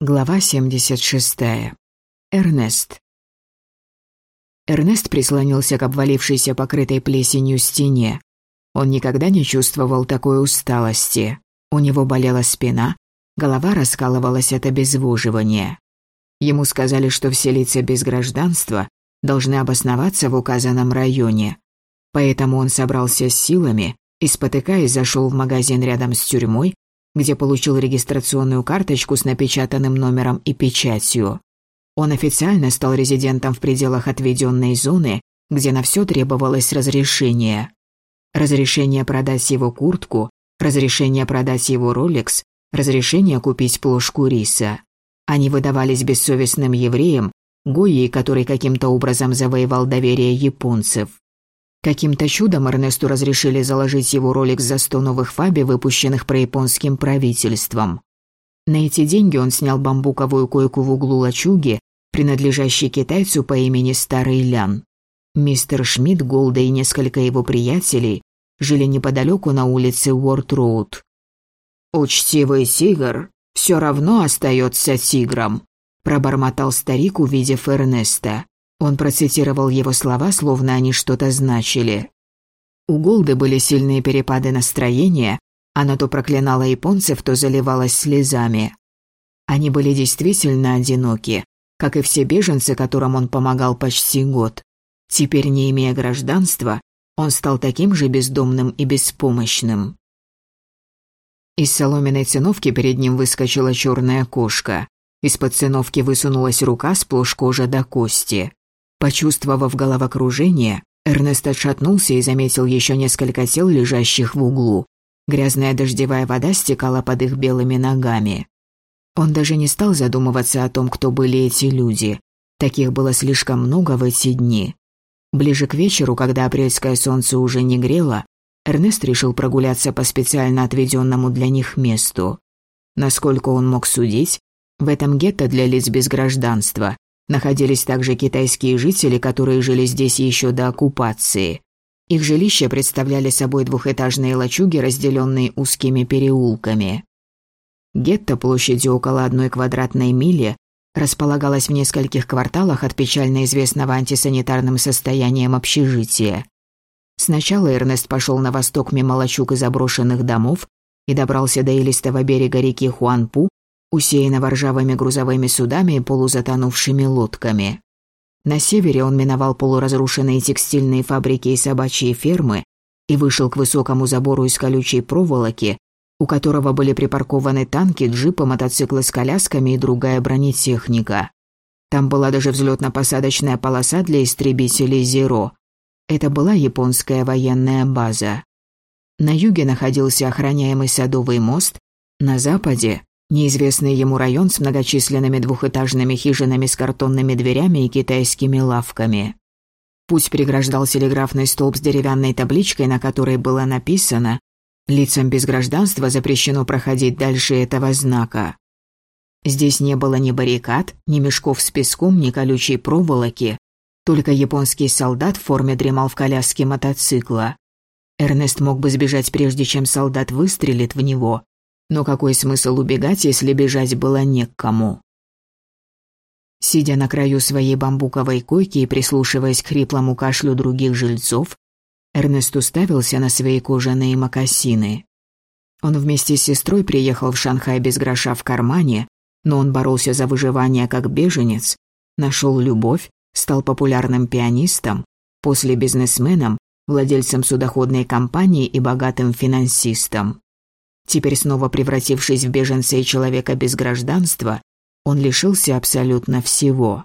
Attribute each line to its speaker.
Speaker 1: Глава 76. Эрнест. Эрнест прислонился к обвалившейся покрытой плесенью стене. Он никогда не чувствовал такой усталости. У него болела спина, голова раскалывалась от обезвоживания. Ему сказали, что все лица без гражданства должны обосноваться в указанном районе. Поэтому он собрался с силами и, спотыкаясь, зашел в магазин рядом с тюрьмой где получил регистрационную карточку с напечатанным номером и печатью. Он официально стал резидентом в пределах отведенной зоны, где на все требовалось разрешение. Разрешение продать его куртку, разрешение продать его роликс, разрешение купить плошку риса. Они выдавались бессовестным евреям, Гойи, который каким-то образом завоевал доверие японцев. Каким-то чудом Эрнесту разрешили заложить его ролик за 100 новых фаби, выпущенных прояпонским правительством. На эти деньги он снял бамбуковую койку в углу лачуги, принадлежащей китайцу по имени Старый Лян. Мистер Шмидт, Голда и несколько его приятелей жили неподалеку на улице Уорд-Роуд. «Учтивый тигр все равно остается тигром», пробормотал старик, увидев Эрнеста. Он процитировал его слова, словно они что-то значили. У Голды были сильные перепады настроения, она то проклинала японцев, то заливалась слезами. Они были действительно одиноки, как и все беженцы, которым он помогал почти год. Теперь, не имея гражданства, он стал таким же бездомным и беспомощным. Из соломенной циновки перед ним выскочила черная кошка. Из-под циновки высунулась рука сплошь кожа до кости. Почувствовав головокружение, Эрнест отшатнулся и заметил еще несколько тел, лежащих в углу. Грязная дождевая вода стекала под их белыми ногами. Он даже не стал задумываться о том, кто были эти люди. Таких было слишком много в эти дни. Ближе к вечеру, когда апрельское солнце уже не грело, Эрнест решил прогуляться по специально отведенному для них месту. Насколько он мог судить, в этом гетто для лиц без гражданства Находились также китайские жители, которые жили здесь еще до оккупации. Их жилища представляли собой двухэтажные лачуги, разделенные узкими переулками. Гетто площадью около одной квадратной мили располагалось в нескольких кварталах от печально известного антисанитарным состоянием общежития. Сначала Эрнест пошел на восток мимо лачуг и заброшенных домов и добрался до илистого берега реки Хуанпу, усеянного ржавыми грузовыми судами и полузатонувшими лодками. На севере он миновал полуразрушенные текстильные фабрики и собачьи фермы и вышел к высокому забору из колючей проволоки, у которого были припаркованы танки, джипы, мотоциклы с колясками и другая бронетехника. Там была даже взлетно-посадочная полоса для истребителей «Зеро». Это была японская военная база. На юге находился охраняемый садовый мост, на западе Неизвестный ему район с многочисленными двухэтажными хижинами с картонными дверями и китайскими лавками. Путь преграждал телеграфный столб с деревянной табличкой, на которой было написано «Лицам без гражданства запрещено проходить дальше этого знака». Здесь не было ни баррикад, ни мешков с песком, ни колючей проволоки. Только японский солдат в форме дремал в коляске мотоцикла. Эрнест мог бы сбежать, прежде чем солдат выстрелит в него, но какой смысл убегать, если бежать было не к кому? Сидя на краю своей бамбуковой койки и прислушиваясь к хриплому кашлю других жильцов, Эрнест уставился на свои кожаные мокасины. Он вместе с сестрой приехал в Шанхай без гроша в кармане, но он боролся за выживание как беженец, нашел любовь, стал популярным пианистом, после бизнесменом, владельцем судоходной компании и богатым финансистом. Теперь снова превратившись в беженца и человека без гражданства, он лишился абсолютно всего.